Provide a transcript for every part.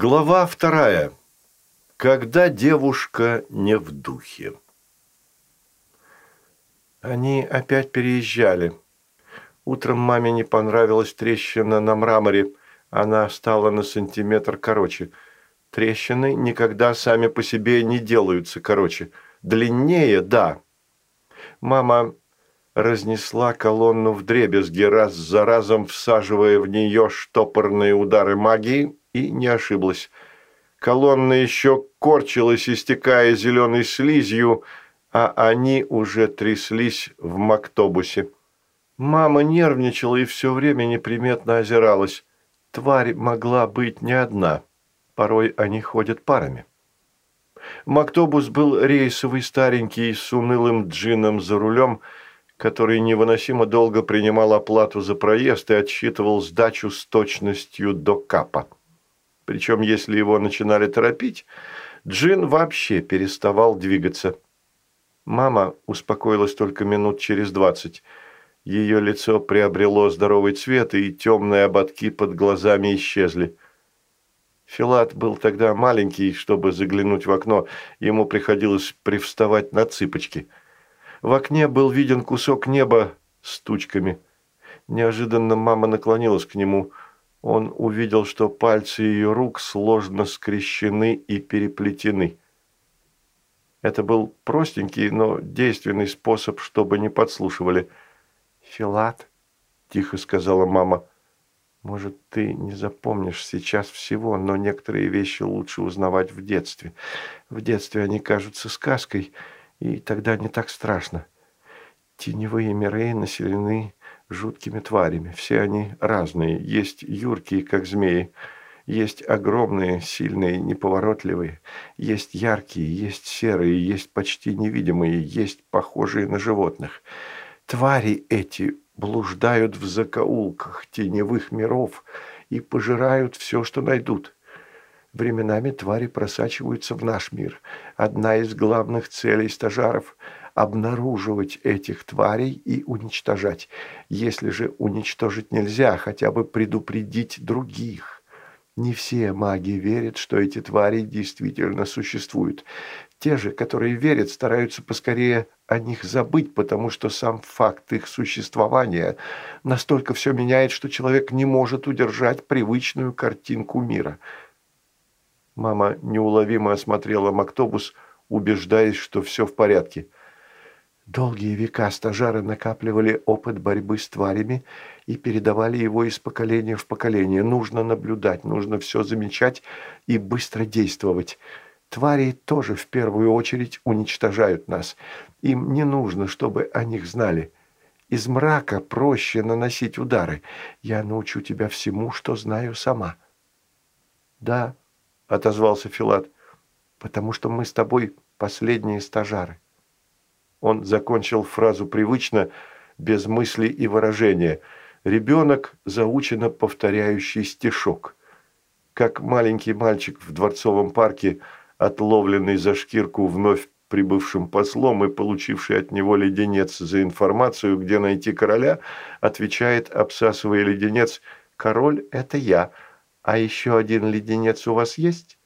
Глава вторая. Когда девушка не в духе. Они опять переезжали. Утром маме не понравилась трещина на мраморе. Она стала на сантиметр короче. Трещины никогда сами по себе не делаются короче. Длиннее – да. Мама разнесла колонну в дребезги, раз за разом всаживая в нее штопорные удары магии – и не ошиблась. Колонна еще корчилась, истекая зеленой слизью, а они уже тряслись в мактобусе. Мама нервничала и все время неприметно озиралась. Тварь могла быть не одна. Порой они ходят парами. Мактобус был рейсовый, старенький, с унылым джином за рулем, который невыносимо долго принимал оплату за проезд и отсчитывал сдачу с точностью до капа. Причем, если его начинали торопить, Джин вообще переставал двигаться. Мама успокоилась только минут через двадцать. Ее лицо приобрело здоровый цвет, и темные ободки под глазами исчезли. Филат был тогда маленький, чтобы заглянуть в окно, ему приходилось привставать на цыпочки. В окне был виден кусок неба с тучками. Неожиданно мама наклонилась к нему – он увидел, что пальцы ее рук сложно скрещены и переплетены. Это был простенький, но действенный способ, чтобы не подслушивали. «Филат», – тихо сказала мама, – «может, ты не запомнишь сейчас всего, но некоторые вещи лучше узнавать в детстве. В детстве они кажутся сказкой, и тогда не так страшно. Теневые миры населены жуткими тварями. Все они разные. Есть юркие, как змеи. Есть огромные, сильные, неповоротливые. Есть яркие, есть серые, есть почти невидимые, есть похожие на животных. Твари эти блуждают в закоулках теневых миров и пожирают все, что найдут. Временами твари просачиваются в наш мир. Одна из главных целей стажаров – обнаруживать этих тварей и уничтожать. Если же уничтожить нельзя, хотя бы предупредить других. Не все маги верят, что эти твари действительно существуют. Те же, которые верят, стараются поскорее о них забыть, потому что сам факт их существования настолько все меняет, что человек не может удержать привычную картинку мира. Мама неуловимо осмотрела Мактобус, убеждаясь, что все в порядке – Долгие века стажары накапливали опыт борьбы с тварями и передавали его из поколения в поколение. Нужно наблюдать, нужно все замечать и быстро действовать. Твари тоже в первую очередь уничтожают нас. Им не нужно, чтобы о них знали. Из мрака проще наносить удары. Я научу тебя всему, что знаю сама. «Да», — отозвался Филат, — «потому что мы с тобой последние стажары». Он закончил фразу привычно, без мысли и выражения. Ребенок, заучено повторяющий стишок. Как маленький мальчик в дворцовом парке, отловленный за шкирку вновь прибывшим послом и получивший от него леденец за информацию, где найти короля, отвечает, обсасывая леденец, «Король – это я. А еще один леденец у вас есть?»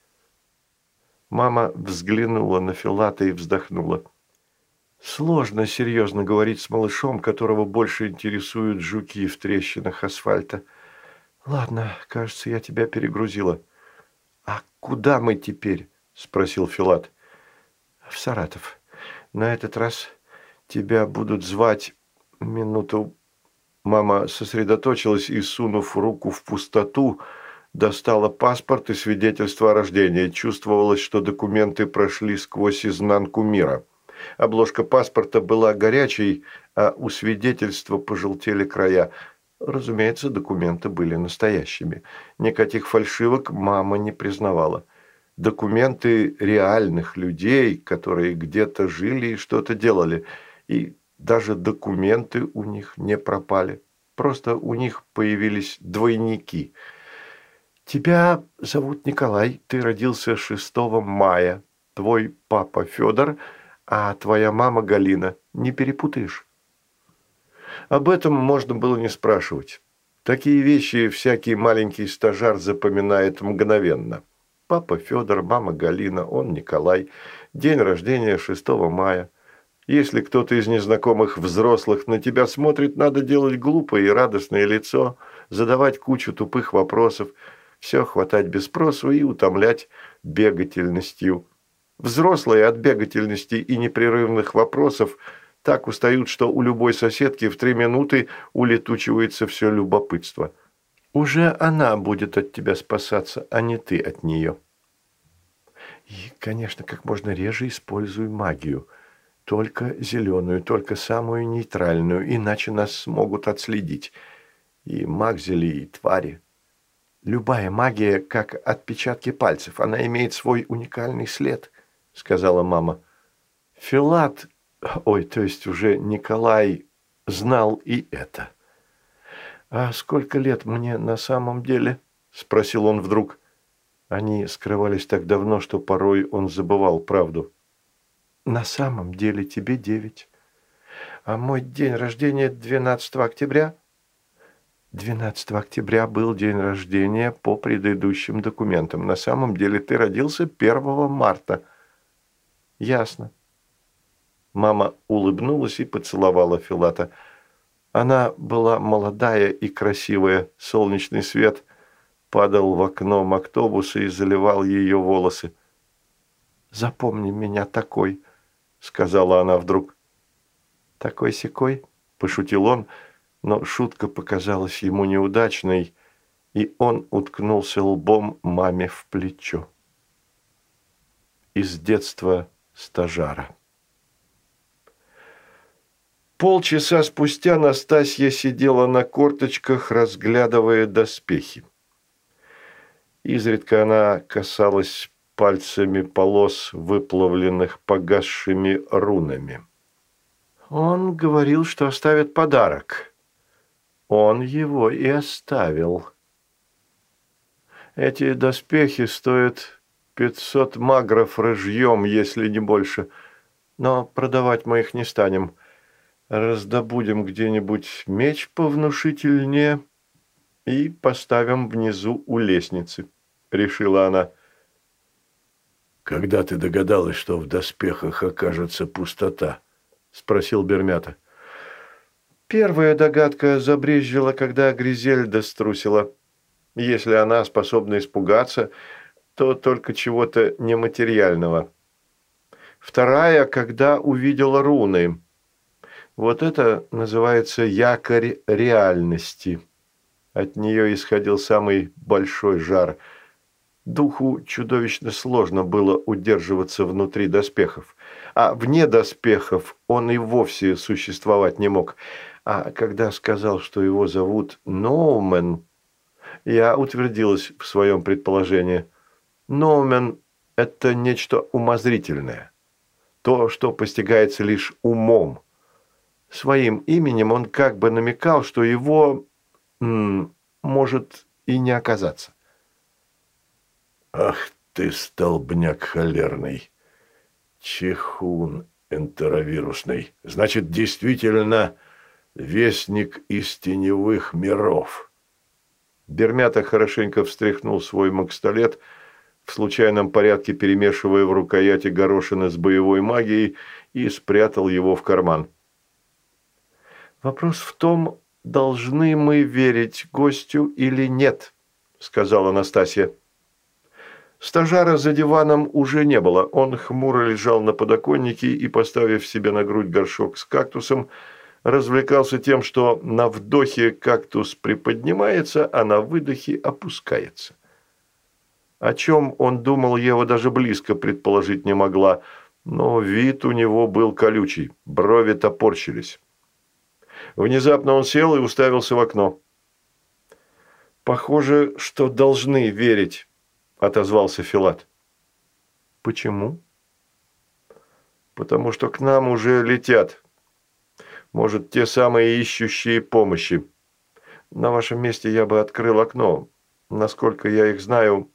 Мама взглянула на Филата и вздохнула. Сложно серьезно говорить с малышом, которого больше интересуют жуки в трещинах асфальта. Ладно, кажется, я тебя перегрузила. А куда мы теперь? Спросил Филат. В Саратов. На этот раз тебя будут звать минуту. Мама сосредоточилась и, сунув руку в пустоту, достала паспорт и свидетельство о рождении. Чувствовалось, что документы прошли сквозь изнанку мира. Обложка паспорта была горячей, а у свидетельства пожелтели края. Разумеется, документы были настоящими. Никаких фальшивок мама не признавала. Документы реальных людей, которые где-то жили и что-то делали. И даже документы у них не пропали. Просто у них появились двойники. «Тебя зовут Николай, ты родился 6 мая. Твой папа Федор – а твоя мама Галина, не перепутаешь? Об этом можно было не спрашивать. Такие вещи всякий маленький стажар запоминает мгновенно. Папа Федор, мама Галина, он Николай. День рождения 6 мая. Если кто-то из незнакомых взрослых на тебя смотрит, надо делать глупое и радостное лицо, задавать кучу тупых вопросов, все хватать без спросу и утомлять бегательностью. Взрослые от бегательности и непрерывных вопросов так устают, что у любой соседки в три минуты улетучивается все любопытство. Уже она будет от тебя спасаться, а не ты от нее. И, конечно, как можно реже используй магию. Только зеленую, только самую нейтральную, иначе нас смогут отследить. И магзели, и твари. Любая магия, как отпечатки пальцев, она имеет свой уникальный след, сказала мама. Филат, ой, то есть уже Николай, знал и это. «А сколько лет мне на самом деле?» – спросил он вдруг. Они скрывались так давно, что порой он забывал правду. «На самом деле тебе девять. А мой день рождения 12 октября?» 12 октября был день рождения по предыдущим документам. На самом деле ты родился 1 марта. Ясно. Мама улыбнулась и поцеловала Филата. Она была молодая и красивая. Солнечный свет падал в окно автобуса и заливал ее волосы. «Запомни меня такой», — сказала она вдруг. «Такой-сякой?» – пошутил он, — но шутка показалась ему неудачной, и он уткнулся лбом маме в плечо. Из детства стажара. Полчаса спустя Настасья сидела на корточках, разглядывая доспехи. Изредка она касалась пальцами полос, выплавленных погасшими рунами. Он говорил, что оставит подарок он его и оставил. Эти доспехи стоят пятьсот магров рыжьем, если не больше, но продавать мы их не станем. Раздобудем где-нибудь меч повнушительнее и поставим внизу у лестницы, решила она. «Когда ты догадалась, что в доспехах окажется пустота?» – спросил Бермята. Первая догадка забрезжила, когда Гризельда струсила. Если она способна испугаться, то только чего-то нематериального. Вторая, когда увидела руны. Вот это называется якорь реальности. От нее исходил самый большой жар. Духу чудовищно сложно было удерживаться внутри доспехов. А вне доспехов он и вовсе существовать не мог – а когда сказал, что его зовут Ноумен, я утвердилась в своем предположении. Ноумен – это нечто умозрительное. То, что постигается лишь умом. Своим именем он как бы намекал, что его м, может и не оказаться. «Ах ты, столбняк холерный! Чехун энтеровирусный! Значит, действительно вестник из теневых миров. Бермята хорошенько встряхнул свой макстолет, в случайном порядке перемешивая в рукояти горошины с боевой магией и спрятал его в карман. «Вопрос в том, должны мы верить гостю или нет», – сказала Настасья. Стажара за диваном уже не было. Он хмуро лежал на подоконнике и, поставив себе на грудь горшок с кактусом, развлекался тем, что на вдохе кактус приподнимается, а на выдохе опускается. О чем он думал, Ева даже близко предположить не могла, но вид у него был колючий, брови топорщились. Внезапно он сел и уставился в окно. «Похоже, что должны верить», – отозвался Филат. «Почему?» «Потому что к нам уже летят», может, те самые ищущие помощи. На вашем месте я бы открыл окно. Насколько я их знаю,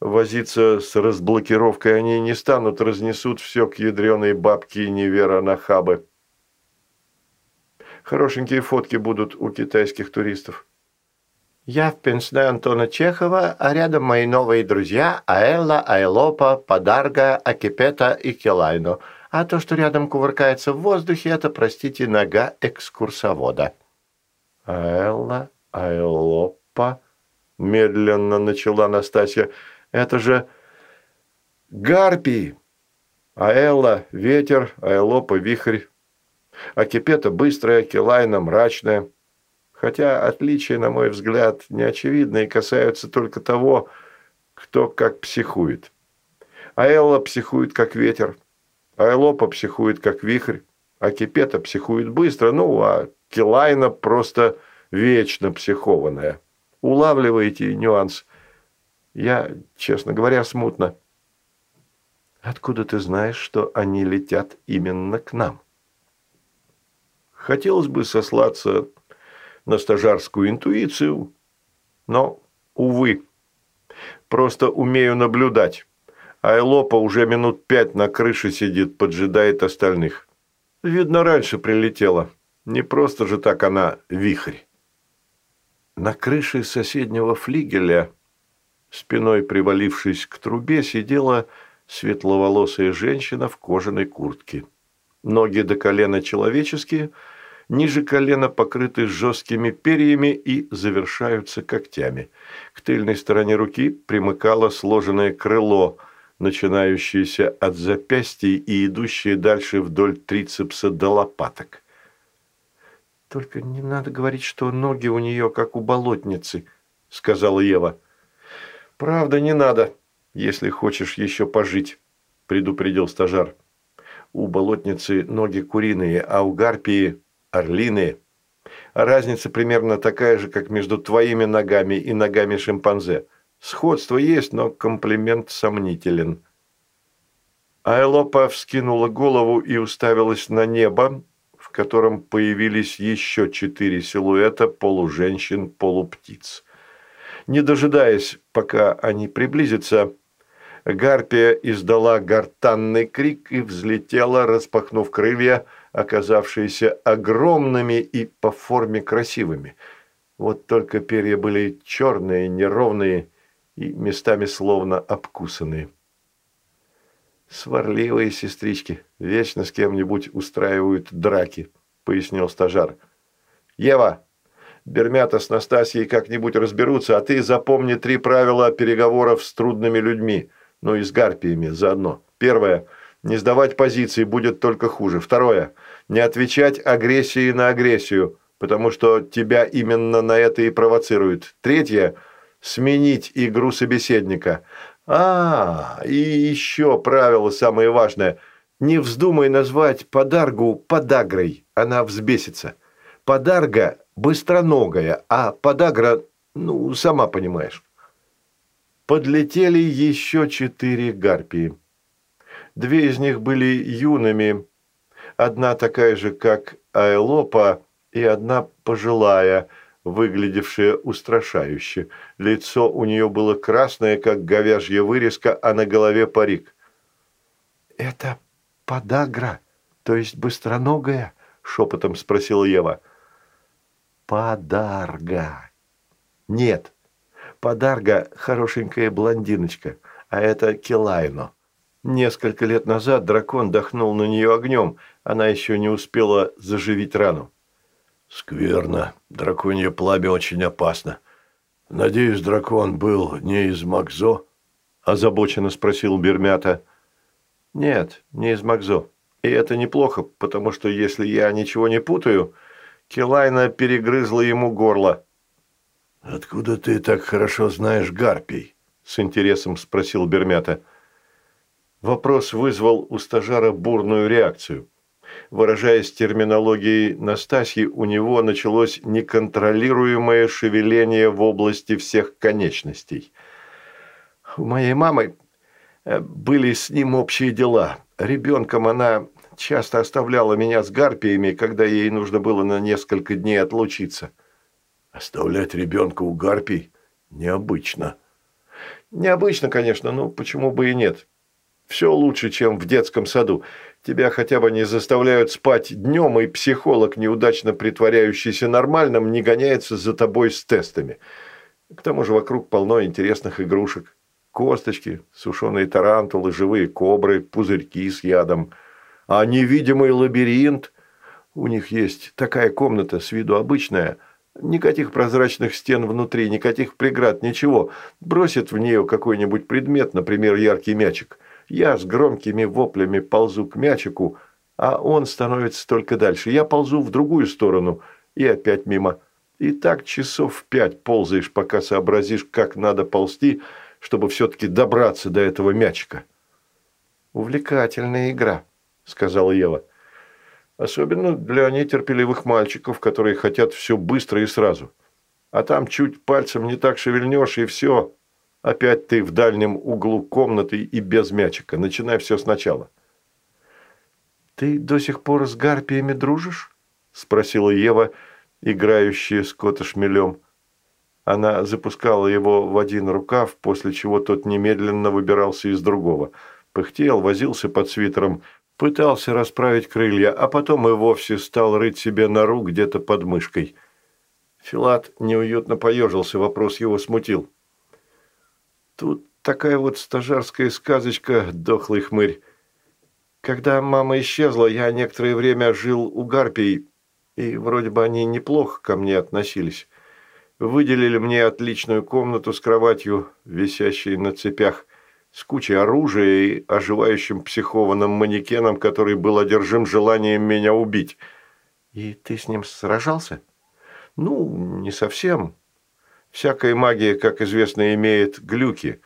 возиться с разблокировкой они не станут, разнесут все к ядреной бабке и невера на хабы. Хорошенькие фотки будут у китайских туристов. Я в пенсне Антона Чехова, а рядом мои новые друзья Аэлла, Айлопа, Подарга, Акипета и Келайно. А то, что рядом кувыркается в воздухе, это, простите, нога экскурсовода». «Аэлла, Айлопа», – медленно начала Настасья, – «это же гарпии». Аэлла – ветер, Айлопа – вихрь. Акипета – быстрая, Келайна – мрачная. Хотя отличия, на мой взгляд, не очевидны и касаются только того, кто как психует. Аэлла психует как ветер, Айлопа психует как вихрь, Акипета психует быстро, ну а Келайна просто вечно психованная. Улавливаете нюанс? Я, честно говоря, смутно. Откуда ты знаешь, что они летят именно к нам? Хотелось бы сослаться на стажарскую интуицию, но, увы, просто умею наблюдать. Айлопа уже минут пять на крыше сидит, поджидает остальных. Видно, раньше прилетела. Не просто же так она вихрь. На крыше соседнего флигеля, спиной привалившись к трубе, сидела светловолосая женщина в кожаной куртке. Ноги до колена человеческие, ниже колена покрыты жесткими перьями и завершаются когтями. К тыльной стороне руки примыкало сложенное крыло, начинающееся от запястья и идущее дальше вдоль трицепса до лопаток. «Только не надо говорить, что ноги у нее как у болотницы», — сказала Ева. «Правда, не надо», если хочешь еще пожить», – предупредил стажар. «У болотницы ноги куриные, а у гарпии – орлиные. разница примерно такая же, как между твоими ногами и ногами шимпанзе. Сходство есть, но комплимент сомнителен». Айлопа вскинула голову и уставилась на небо, в котором появились еще четыре силуэта полуженщин-полуптиц. Не дожидаясь, пока они приблизятся, Гарпия издала гортанный крик и взлетела, распахнув крылья, оказавшиеся огромными и по форме красивыми. Вот только перья были черные, неровные и местами словно обкусанные. «Сварливые сестрички, вечно с кем-нибудь устраивают драки», – пояснил стажар. «Ева, Бермята с Настасьей как-нибудь разберутся, а ты запомни три правила переговоров с трудными людьми – ну и с гарпиями заодно. Первое. Не сдавать позиции будет только хуже. Второе. Не отвечать агрессией на агрессию, потому что тебя именно на это и провоцируют. Третье. Сменить игру собеседника. А, и еще правило самое важное. Не вздумай назвать подаргу подагрой, она взбесится. Подарга быстроногая, а подагра, ну, сама понимаешь подлетели еще четыре гарпии. Две из них были юными, одна такая же, как Айлопа, и одна пожилая, выглядевшая устрашающе. Лицо у нее было красное, как говяжья вырезка, а на голове парик. «Это подагра, то есть быстроногая?» – шепотом спросила Ева. «Подарга». «Нет, Подарга – хорошенькая блондиночка, а это Келайно. Несколько лет назад дракон дохнул на нее огнем, она еще не успела заживить рану. «Скверно. Драконье пламя очень опасно. Надеюсь, дракон был не из Макзо?» – озабоченно спросил Бермята. «Нет, не из Макзо. И это неплохо, потому что, если я ничего не путаю, Келайна перегрызла ему горло». «Откуда ты так хорошо знаешь гарпий?» – с интересом спросил Бермята. Вопрос вызвал у стажара бурную реакцию. Выражаясь терминологией Настасьи, у него началось неконтролируемое шевеление в области всех конечностей. У моей мамы э, были с ним общие дела. Ребенком она часто оставляла меня с гарпиями, когда ей нужно было на несколько дней отлучиться. Оставлять ребенка у гарпий необычно. Необычно, конечно, но почему бы и нет. Все лучше, чем в детском саду. Тебя хотя бы не заставляют спать днем, и психолог, неудачно притворяющийся нормальным, не гоняется за тобой с тестами. К тому же вокруг полно интересных игрушек. Косточки, сушеные тарантулы, живые кобры, пузырьки с ядом. А невидимый лабиринт... У них есть такая комната, с виду обычная. Никаких прозрачных стен внутри, никаких преград, ничего. Бросит в нее какой-нибудь предмет, например, яркий мячик. Я с громкими воплями ползу к мячику, а он становится только дальше. Я ползу в другую сторону и опять мимо. И так часов пять ползаешь, пока сообразишь, как надо ползти, чтобы все-таки добраться до этого мячика. «Увлекательная игра», – сказала Ева. «Особенно для нетерпеливых мальчиков, которые хотят все быстро и сразу. А там чуть пальцем не так шевельнешь, и все. Опять ты в дальнем углу комнаты и без мячика. Начинай все сначала». «Ты до сих пор с гарпиями дружишь?» – спросила Ева, играющая с котошмелем. Она запускала его в один рукав, после чего тот немедленно выбирался из другого. Пыхтел, возился под свитером, пытался расправить крылья, а потом и вовсе стал рыть себе нору где-то под мышкой. Филат неуютно поежился, вопрос его смутил. «Тут такая вот стажарская сказочка, дохлый хмырь. Когда мама исчезла, я некоторое время жил у гарпий, и вроде бы они неплохо ко мне относились. Выделили мне отличную комнату с кроватью, висящей на цепях, с кучей оружия и оживающим психованным манекеном, который был одержим желанием меня убить. И ты с ним сражался? Ну, не совсем. Всякая магия, как известно, имеет глюки.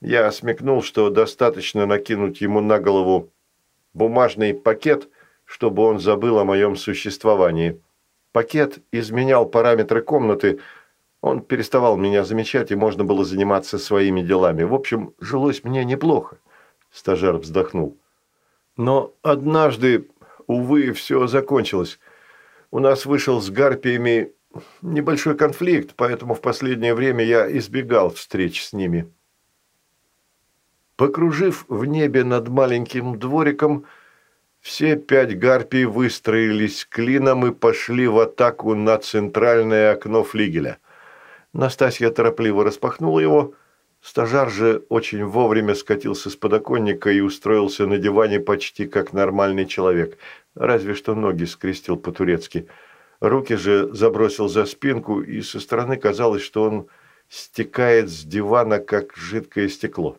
Я смекнул, что достаточно накинуть ему на голову бумажный пакет, чтобы он забыл о моем существовании. Пакет изменял параметры комнаты – он переставал меня замечать, и можно было заниматься своими делами. В общем, жилось мне неплохо. Стажер вздохнул. Но однажды, увы, все закончилось. У нас вышел с гарпиями небольшой конфликт, поэтому в последнее время я избегал встреч с ними. Покружив в небе над маленьким двориком, все пять гарпий выстроились клином и пошли в атаку на центральное окно флигеля – Настасья торопливо распахнула его. Стажар же очень вовремя скатился с подоконника и устроился на диване почти как нормальный человек, разве что ноги скрестил по-турецки. Руки же забросил за спинку, и со стороны казалось, что он стекает с дивана, как жидкое стекло.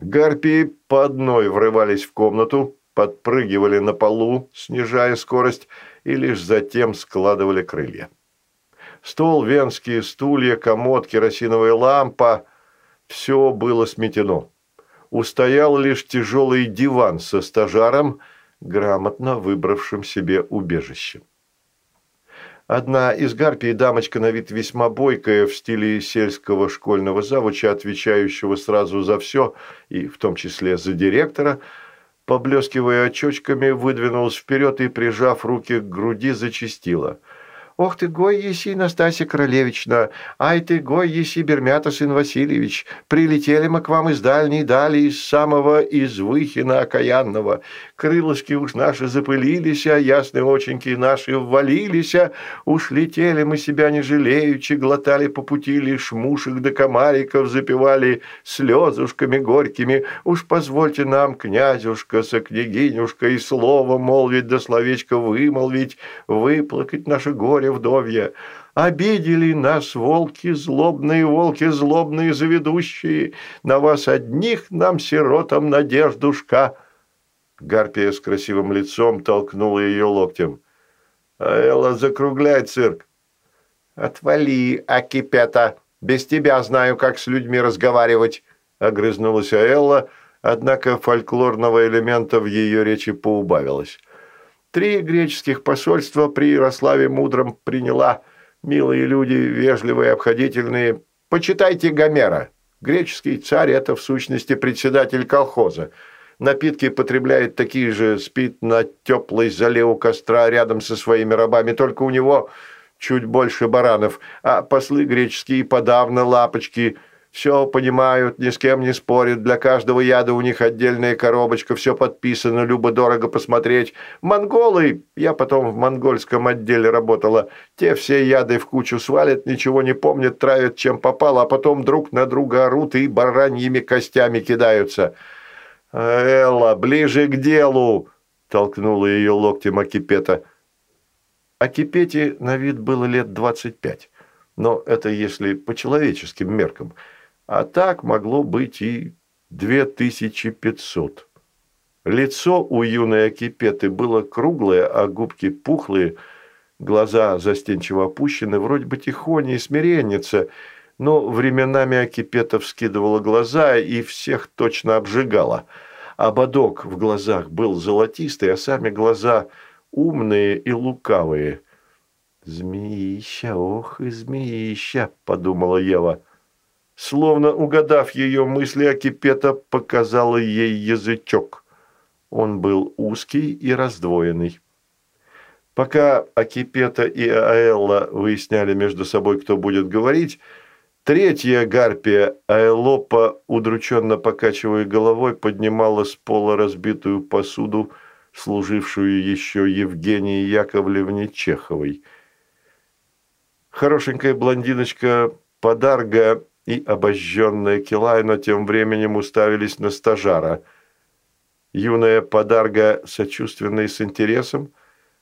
Гарпии по одной врывались в комнату, подпрыгивали на полу, снижая скорость, и лишь затем складывали крылья. Стол, венские стулья, комод, керосиновая лампа – все было сметено. Устоял лишь тяжелый диван со стажаром, грамотно выбравшим себе убежище. Одна из гарпий, дамочка на вид весьма бойкая, в стиле сельского школьного завуча, отвечающего сразу за все, и в том числе за директора, поблескивая очочками, выдвинулась вперед и, прижав руки к груди, зачастила – «Ох ты, гой еси, Настасья Королевична! Ай ты, гой еси, Бермята сын Васильевич! Прилетели мы к вам из дальней дали, из самого извыхина окаянного. Крылышки уж наши запылились, а ясные оченьки наши ввалились, а уж летели мы себя не жалеючи, глотали по пути лишь мушек да комариков, запивали слезушками горькими. Уж позвольте нам, князюшка, со княгинюшкой, и слово молвить да словечко вымолвить, выплакать наше горе вдовья. Обидели нас волки злобные, волки злобные заведущие. На вас одних нам, сиротам, надеждушка». Гарпия с красивым лицом толкнула ее локтем. «Элла, закругляй цирк». «Отвали, Акипета. Без тебя знаю, как с людьми разговаривать», – огрызнулась Элла, однако фольклорного элемента в ее речи поубавилось. Три греческих посольства при Ярославе Мудром приняла. Милые люди, вежливые, обходительные. Почитайте Гомера. Греческий царь – это в сущности председатель колхоза. Напитки потребляет такие же, спит на теплой зале у костра рядом со своими рабами, только у него чуть больше баранов, а послы греческие подавно лапочки – Все понимают, ни с кем не спорят, для каждого яда у них отдельная коробочка, все подписано, любо-дорого посмотреть. Монголы, я потом в монгольском отделе работала, те все яды в кучу свалят, ничего не помнят, травят чем попало, а потом друг на друга орут и бараньими костями кидаются. «Элла, ближе к делу!» – толкнула ее локтем Акипета. Акипете на вид было лет двадцать пять, но это если по человеческим меркам – а так могло быть и 2500. Лицо у юной Акипеты было круглое, а губки пухлые, глаза застенчиво опущены, вроде бы тихоня и смиренница, но временами Акипета вскидывала глаза и всех точно обжигала. Ободок в глазах был золотистый, а сами глаза умные и лукавые. «Змеища, ох и змеища!» – подумала Ева. Словно угадав ее мысли, Акипета показала ей язычок. Он был узкий и раздвоенный. Пока Акипета и Аэлла выясняли между собой, кто будет говорить, третья гарпия Аэлопа, удрученно покачивая головой, поднимала с пола разбитую посуду, служившую еще Евгении Яковлевне Чеховой. Хорошенькая блондиночка Подарга и обожженная Килайна тем временем уставились на стажара. Юная подарга сочувственно и с интересом,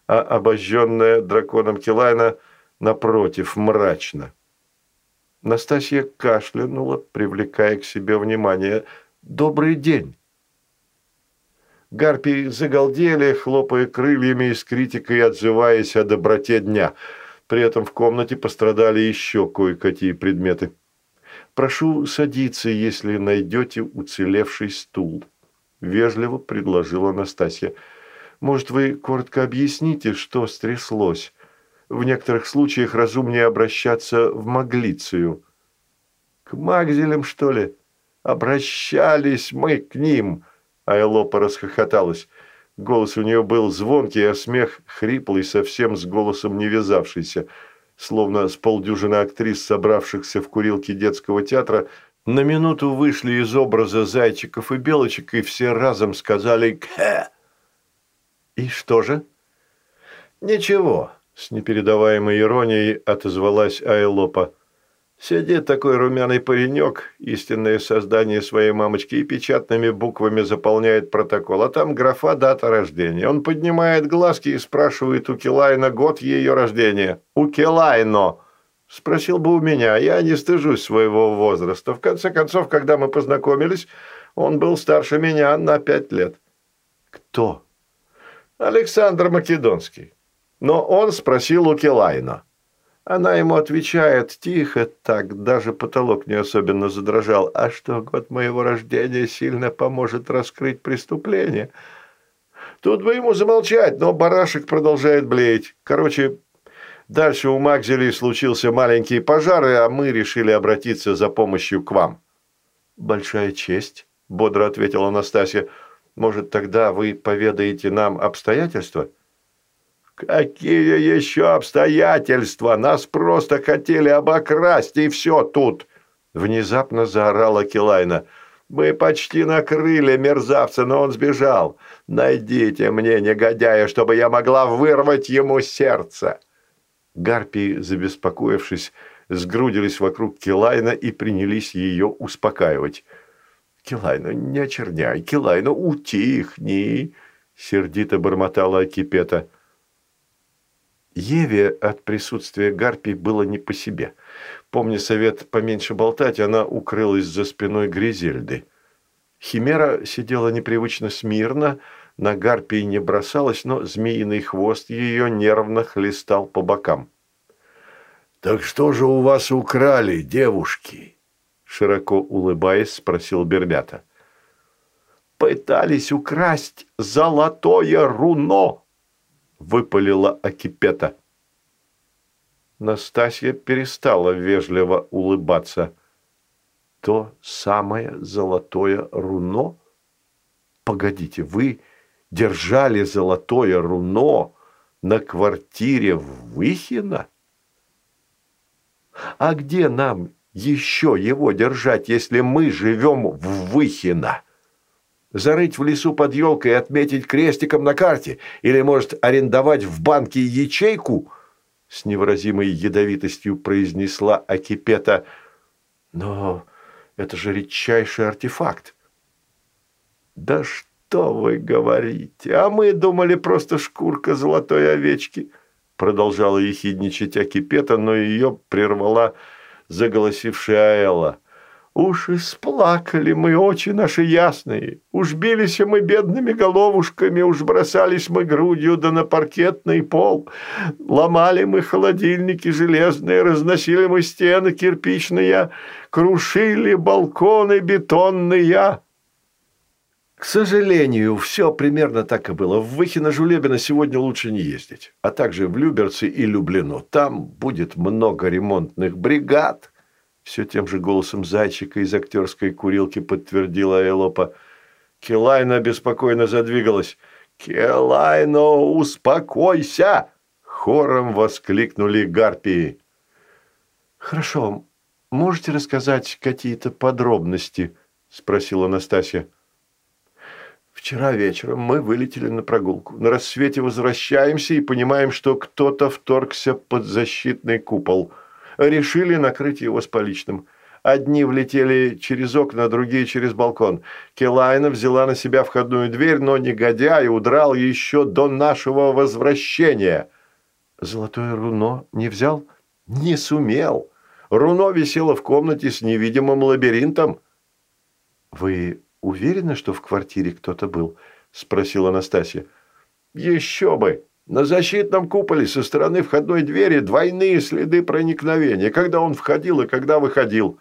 а обожженная драконом Килайна, напротив, мрачно. Настасья кашлянула, привлекая к себе внимание. «Добрый день!» Гарпии загалдели, хлопая крыльями и с критикой отзываясь о доброте дня. При этом в комнате пострадали еще кое-какие предметы. «Прошу садиться, если найдете уцелевший стул», – вежливо предложила Настасья. «Может, вы коротко объясните, что стряслось? В некоторых случаях разумнее обращаться в Маглицию». «К Магзелям, что ли? Обращались мы к ним!» Айлопа расхохоталась. Голос у нее был звонкий, а смех хриплый, совсем с голосом не вязавшийся – словно с полдюжины актрис, собравшихся в курилке детского театра, на минуту вышли из образа зайчиков и белочек и все разом сказали «Кхе». «И что же?» «Ничего», – с непередаваемой иронией отозвалась Айлопа. Сидит такой румяный паренек, истинное создание своей мамочки, и печатными буквами заполняет протокол. А там графа дата рождения. Он поднимает глазки и спрашивает у Килайна год ее рождения. «У Килайно!» Спросил бы у меня, я не стыжусь своего возраста. В конце концов, когда мы познакомились, он был старше меня на пять лет. Кто? Александр Македонский. Но он спросил у Килайна. Она ему отвечает тихо, так даже потолок не особенно задрожал. А что год моего рождения сильно поможет раскрыть преступление? Тут бы ему замолчать, но барашек продолжает блеять. Короче, дальше у Макзели случился маленький пожар, а мы решили обратиться за помощью к вам. «Большая честь», – бодро ответила Анастасия. «Может, тогда вы поведаете нам обстоятельства?» «Какие еще обстоятельства? Нас просто хотели обокрасть, и все тут!» Внезапно заорала Килайна. «Мы почти накрыли мерзавца, но он сбежал. Найдите мне негодяя, чтобы я могла вырвать ему сердце!» Гарпии, забеспокоившись, сгрудились вокруг Килайна и принялись ее успокаивать. «Килайна, не очерняй, Килайна, утихни!» Сердито бормотала Акипета. Еве от присутствия гарпий было не по себе. Помня совет поменьше болтать, она укрылась за спиной Гризельды. Химера сидела непривычно смирно, на гарпии не бросалась, но змеиный хвост ее нервно хлестал по бокам. «Так что же у вас украли, девушки?» Широко улыбаясь, спросил Бермята. «Пытались украсть золотое руно!» Выпалила Акипета. Настасья перестала вежливо улыбаться. То самое золотое руно? Погодите, вы держали золотое руно на квартире в Выхино? А где нам еще его держать, если мы живем в Выхино? Зарыть в лесу под елкой и отметить крестиком на карте? Или, может, арендовать в банке ячейку?» С невыразимой ядовитостью произнесла Акипета. «Но это же редчайший артефакт». «Да что вы говорите? А мы думали, просто шкурка золотой овечки». Продолжала ехидничать Акипета, но ее прервала заголосившая Аэла. «Уж исплакали мы очи наши ясные, уж бились мы бедными головушками, уж бросались мы грудью да на паркетный пол, ломали мы холодильники железные, разносили мы стены кирпичные, крушили балконы бетонные». К сожалению, все примерно так и было. В Выхино-Жулебино сегодня лучше не ездить, а также в Люберцы и Люблино. Там будет много ремонтных бригад. Все тем же голосом зайчика из актерской курилки подтвердила Элопа. Келайна беспокойно задвигалась. «Келайно, успокойся!» Хором воскликнули гарпии. «Хорошо. Можете рассказать какие-то подробности?» – спросила Настасья. Вчера вечером мы вылетели на прогулку. На рассвете возвращаемся и понимаем, что кто-то вторгся под защитный купол. Решили накрыть его с поличным. Одни влетели через окна, другие через балкон. Келайна взяла на себя входную дверь, но негодяй удрал еще до нашего возвращения. Золотое руно не взял? Не сумел. Руно висело в комнате с невидимым лабиринтом. Вы уверены, что в квартире кто-то был?» – спросила Анастасия. «Еще бы! На защитном куполе со стороны входной двери двойные следы проникновения, когда он входил и когда выходил».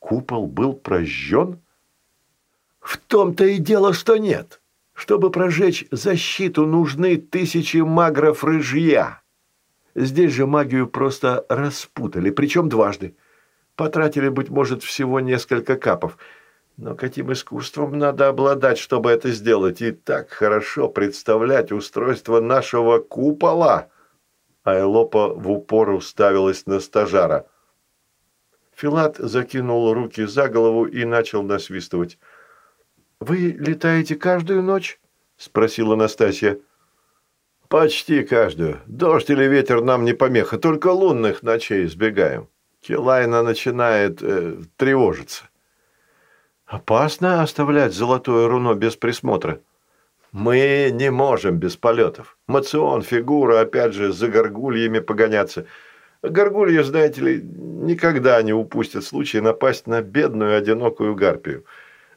«Купол был прожжен?» «В том-то и дело, что нет. Чтобы прожечь защиту, нужны тысячи магров рыжья. Здесь же магию просто распутали, причем дважды. Потратили, быть может, всего несколько капов». Но каким искусством надо обладать, чтобы это сделать, и так хорошо представлять устройство нашего купола?» Айлопа в упор уставилась на стажара. Филат закинул руки за голову и начал насвистывать. «Вы летаете каждую ночь?» – спросила Настасья. «Почти каждую. Дождь или ветер нам не помеха, только лунных ночей избегаем. Келайна начинает э, тревожиться». Опасно оставлять золотое руно без присмотра. Мы не можем без полетов. Мацион, фигура, опять же, за горгульями погоняться. Горгульи, знаете ли, никогда не упустят случай напасть на бедную одинокую гарпию.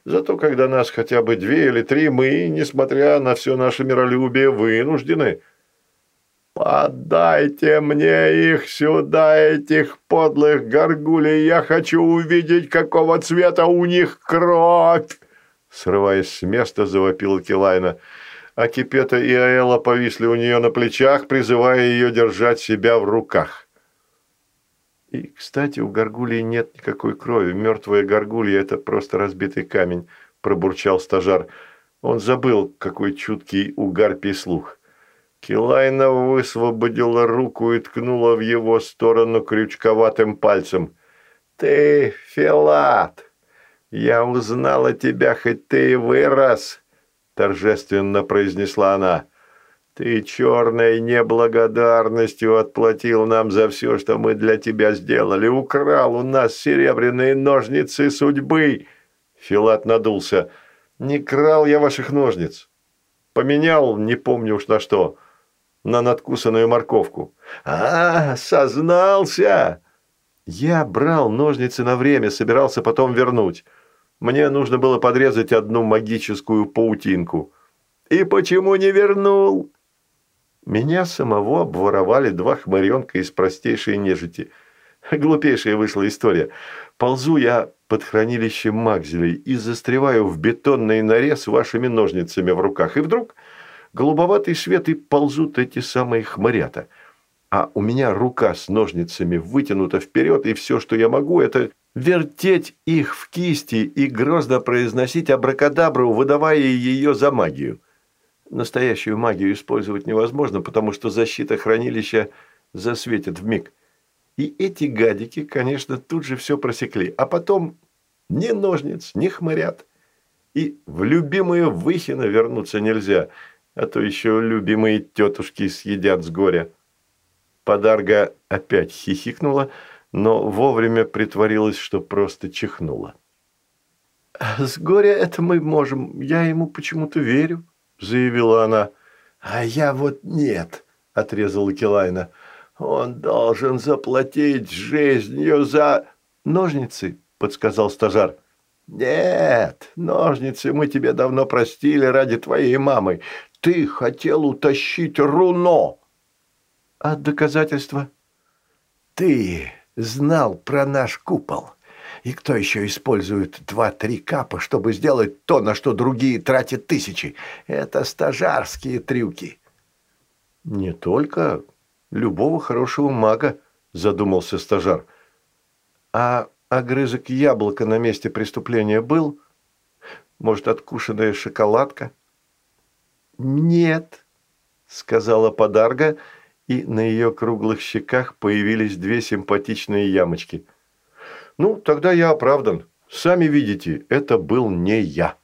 Зато когда нас хотя бы две или три, мы, несмотря на все наше миролюбие, вынуждены «Подайте мне их сюда, этих подлых горгулей! Я хочу увидеть, какого цвета у них кровь!» Срываясь с места, завопила Килайна. А Кипета и Аэла повисли у нее на плечах, призывая ее держать себя в руках. И, кстати, у горгулей нет никакой крови. Мертвая горгулья – это просто разбитый камень, пробурчал стажар. Он забыл, какой чуткий у гарпий слух. Килайна высвободила руку и ткнула в его сторону крючковатым пальцем. «Ты, Филат, я узнала тебя, хоть ты и вырос», – торжественно произнесла она. «Ты черной неблагодарностью отплатил нам за все, что мы для тебя сделали. Украл у нас серебряные ножницы судьбы». Филат надулся. «Не крал я ваших ножниц. Поменял, не помню уж на что» на надкусанную морковку. «А, сознался!» Я брал ножницы на время, собирался потом вернуть. Мне нужно было подрезать одну магическую паутинку. «И почему не вернул?» Меня самого обворовали два хмыренка из простейшей нежити. Глупейшая вышла история. Ползу я под хранилищем Макзелей и застреваю в бетонной норе с вашими ножницами в руках. И вдруг голубоватый свет и ползут эти самые хмырята. А у меня рука с ножницами вытянута вперед, и все, что я могу, это вертеть их в кисти и грозно произносить абракадабру, выдавая ее за магию. Настоящую магию использовать невозможно, потому что защита хранилища засветит в миг. И эти гадики, конечно, тут же все просекли. А потом ни ножниц, ни хмырят. И в любимые Выхино вернуться нельзя, а то еще любимые тетушки съедят с горя. Подарга опять хихикнула, но вовремя притворилась, что просто чихнула. «С горя это мы можем, я ему почему-то верю», – заявила она. «А я вот нет», – отрезала Килайна. «Он должен заплатить жизнью за...» «Ножницы», – подсказал стажар. «Нет, ножницы мы тебе давно простили ради твоей мамы. Ты хотел утащить руно». «А доказательства?» «Ты знал про наш купол. И кто еще использует два-три капа, чтобы сделать то, на что другие тратят тысячи? Это стажарские трюки». «Не только любого хорошего мага», – задумался стажар. «А огрызок яблока на месте преступления был? Может, откушенная шоколадка?» «Нет», – сказала подарга, и на ее круглых щеках появились две симпатичные ямочки. «Ну, тогда я оправдан. Сами видите, это был не я».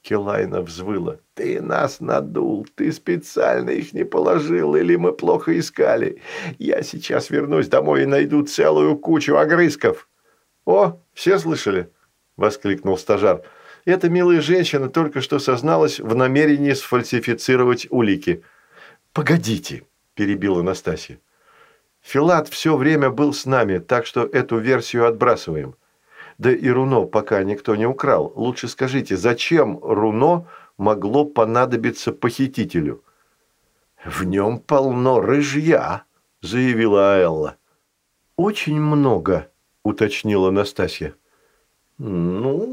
Келайна взвыла. «Ты нас надул, ты специально их не положил, или мы плохо искали. Я сейчас вернусь домой и найду целую кучу огрызков». «О, все слышали?» – воскликнул стажар. «Эта милая женщина только что созналась в намерении сфальсифицировать улики». «Погодите», – перебила Настасья. «Филат все время был с нами, так что эту версию отбрасываем». Да и руно пока никто не украл. Лучше скажите, зачем руно могло понадобиться похитителю?» «В нем полно рыжья», – заявила Аэлла. «Очень много», – уточнила Настасья. «Ну,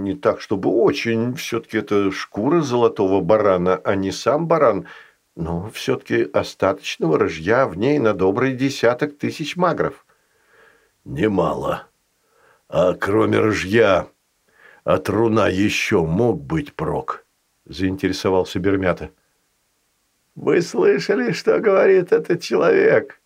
не так, чтобы очень. Все-таки это шкура золотого барана, а не сам баран. Но все-таки остаточного рыжья в ней на добрый десяток тысяч магров». «Немало», а кроме ружья, от руна еще мог быть прок? Заинтересовался Бермята. Вы слышали, что говорит этот человек?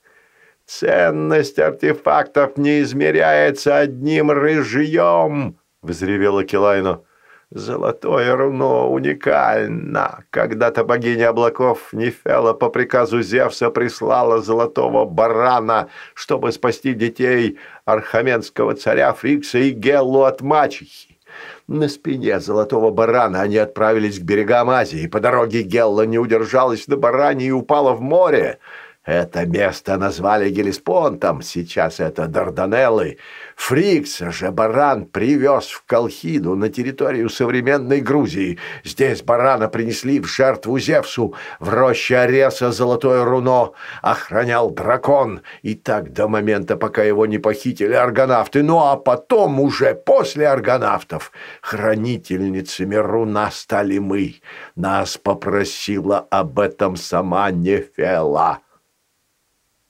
Ценность артефактов не измеряется одним рыжьем, взревела Килайно. Золотое руно уникально. Когда-то богиня облаков Нефела по приказу Зевса прислала золотого барана, чтобы спасти детей архаменского царя Фрикса и Геллу от мачехи. На спине золотого барана они отправились к берегам Азии. По дороге Гелла не удержалась на баране и упала в море. Это место назвали Гелеспонтом, сейчас это Дарданеллы. Фрикса же баран привез в Колхиду на территорию современной Грузии. Здесь барана принесли в жертву Зевсу. В роще Ареса золотое руно охранял дракон. И так до момента, пока его не похитили аргонавты. Ну а потом, уже после аргонавтов, хранительницами руна стали мы. Нас попросила об этом сама Нефела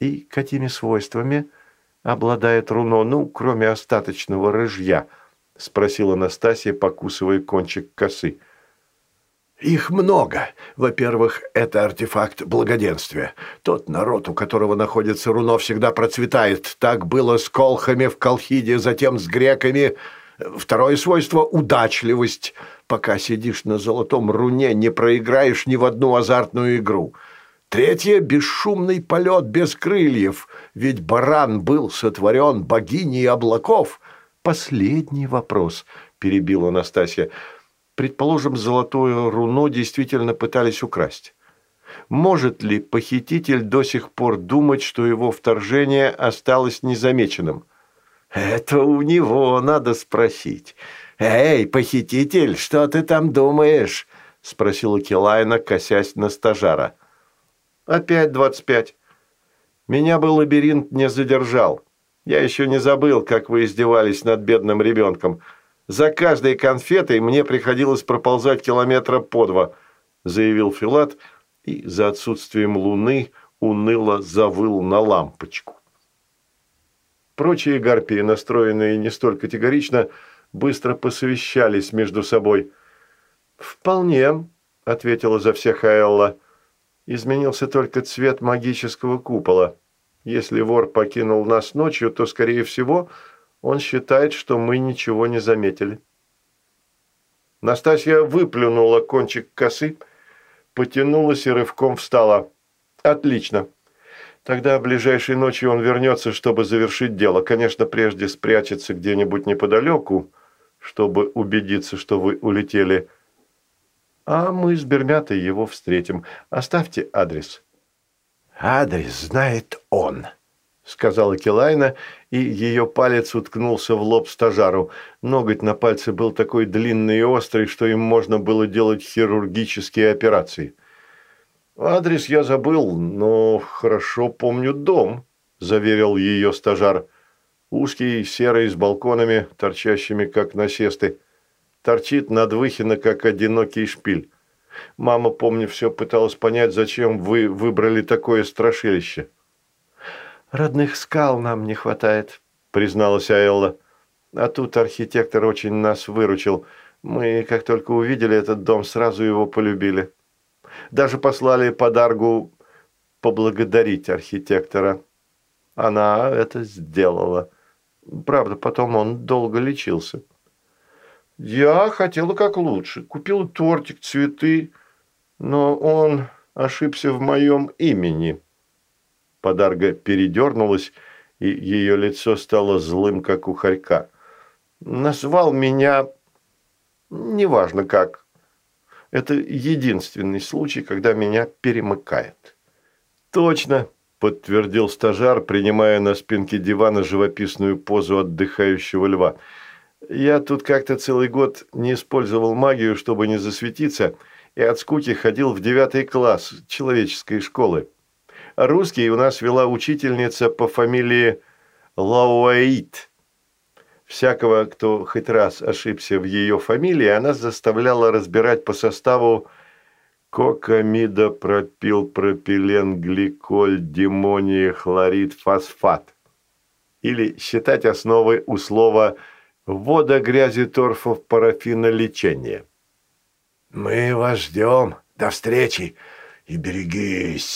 и какими свойствами обладает руно, ну, кроме остаточного рыжья?» – спросила Настасья, покусывая кончик косы. «Их много. Во-первых, это артефакт благоденствия. Тот народ, у которого находится руно, всегда процветает. Так было с колхами в Колхиде, затем с греками. Второе свойство – удачливость. Пока сидишь на золотом руне, не проиграешь ни в одну азартную игру». Третье – бесшумный полет без крыльев, ведь баран был сотворен богиней облаков. Последний вопрос, перебила Анастасия. Предположим, золотое руно действительно пытались украсть. Может ли похититель до сих пор думать, что его вторжение осталось незамеченным? Это у него надо спросить. «Эй, похититель, что ты там думаешь?» – спросила Килайна, косясь на стажара. Опять двадцать пять. Меня бы лабиринт не задержал. Я еще не забыл, как вы издевались над бедным ребенком. За каждой конфетой мне приходилось проползать километра по два, заявил Филат и за отсутствием луны уныло завыл на лампочку. Прочие гарпии, настроенные не столь категорично, быстро посовещались между собой. «Вполне», — ответила за всех Аэлла. Изменился только цвет магического купола. Если вор покинул нас ночью, то, скорее всего, он считает, что мы ничего не заметили. Настасья выплюнула кончик косы, потянулась и рывком встала. «Отлично. Тогда ближайшей ночью он вернется, чтобы завершить дело. Конечно, прежде спрячется где-нибудь неподалеку, чтобы убедиться, что вы улетели. А мы с Бермятой его встретим. Оставьте адрес». «Адрес знает он», – сказала Килайна, и ее палец уткнулся в лоб стажару. Ноготь на пальце был такой длинный и острый, что им можно было делать хирургические операции. «Адрес я забыл, но хорошо помню дом», – заверил ее стажар. «Узкий, серый, с балконами, торчащими, как насесты. Торчит над Выхино, как одинокий шпиль. Мама, помню, все пыталась понять, зачем вы выбрали такое страшилище». «Родных скал нам не хватает», – призналась Аэлла. «А тут архитектор очень нас выручил. Мы, как только увидели этот дом, сразу его полюбили. Даже послали подаргу поблагодарить архитектора. Она это сделала. Правда, потом он долго лечился». Я хотела как лучше. Купила тортик, цветы, но он ошибся в моем имени. Подарга передернулась, и ее лицо стало злым, как у хорька. Назвал меня... Неважно как. Это единственный случай, когда меня перемыкает. Точно, подтвердил стажар, принимая на спинке дивана живописную позу отдыхающего льва – я тут как-то целый год не использовал магию, чтобы не засветиться, и от скуки ходил в девятый класс человеческой школы. русский у нас вела учительница по фамилии Лауаит. Всякого, кто хоть раз ошибся в ее фамилии, она заставляла разбирать по составу кокамида, пропил, пропилен, гликоль, хлорид, фосфат. Или считать основы у слова «вы» ввода грязи торфов парафина лечения. «Мы вас ждем. До встречи. И берегись,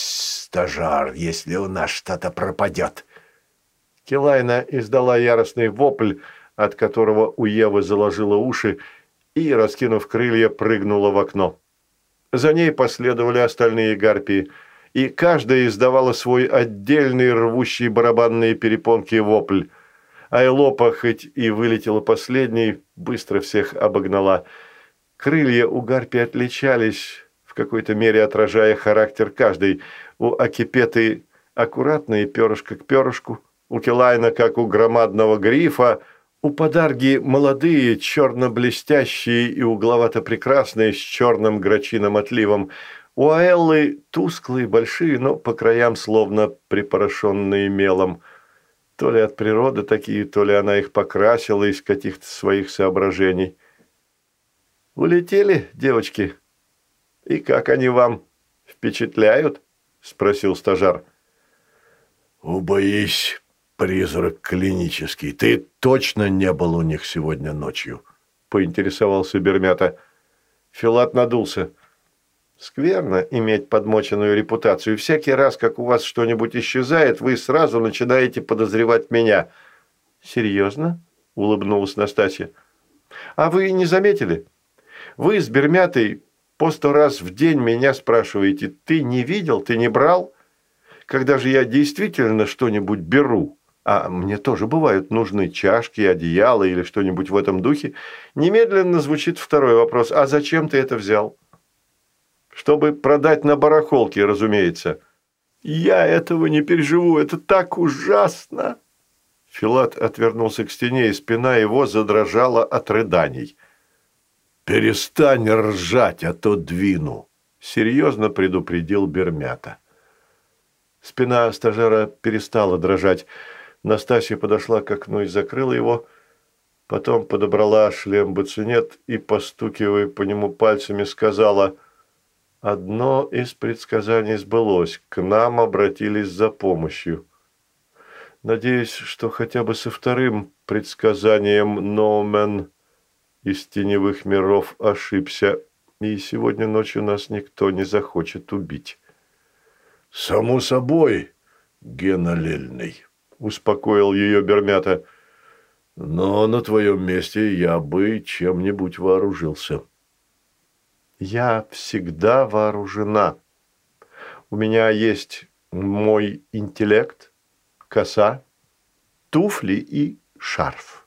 стажар, если у нас что-то пропадет». Килайна издала яростный вопль, от которого у Евы заложила уши, и, раскинув крылья, прыгнула в окно. За ней последовали остальные гарпии, и каждая издавала свой отдельный рвущий барабанные перепонки вопль – Айлопа, хоть и вылетела последней, быстро всех обогнала. Крылья у гарпи отличались, в какой-то мере отражая характер каждой. У Акипеты аккуратные перышко к перышку, у Килайна, как у громадного грифа, у Подарги молодые, черно-блестящие и угловато-прекрасные с черным грачиным отливом. У Аэллы тусклые, большие, но по краям словно припорошенные мелом – то ли от природы такие, то ли она их покрасила из каких-то своих соображений. «Улетели, девочки? И как они вам? Впечатляют?» – спросил стажар. «Убоись, призрак клинический. Ты точно не был у них сегодня ночью?» – поинтересовался Бермята. Филат надулся. Скверно иметь подмоченную репутацию. Всякий раз, как у вас что-нибудь исчезает, вы сразу начинаете подозревать меня. Серьезно? Улыбнулась Настасья. А вы не заметили? Вы с Бермятой по сто раз в день меня спрашиваете, ты не видел, ты не брал? Когда же я действительно что-нибудь беру, а мне тоже бывают нужны чашки, одеяла или что-нибудь в этом духе, немедленно звучит второй вопрос, а зачем ты это взял? Чтобы продать на барахолке, разумеется. Я этого не переживу, это так ужасно. Филат отвернулся к стене, и спина его задрожала от рыданий. «Перестань ржать, а то двину», – серьезно предупредил Бермята. Спина стажера перестала дрожать. Настасья подошла к окну и закрыла его, потом подобрала шлем бацинет и, постукивая по нему пальцами, сказала – Одно из предсказаний сбылось. К нам обратились за помощью. Надеюсь, что хотя бы со вторым предсказанием Ноумен из теневых миров ошибся, и сегодня ночью нас никто не захочет убить. «Само собой. генолельный», – успокоил ее Бермята. «Но на твоем месте я бы чем-нибудь вооружился». «Я всегда вооружена. У меня есть мой интеллект, коса, туфли и шарф».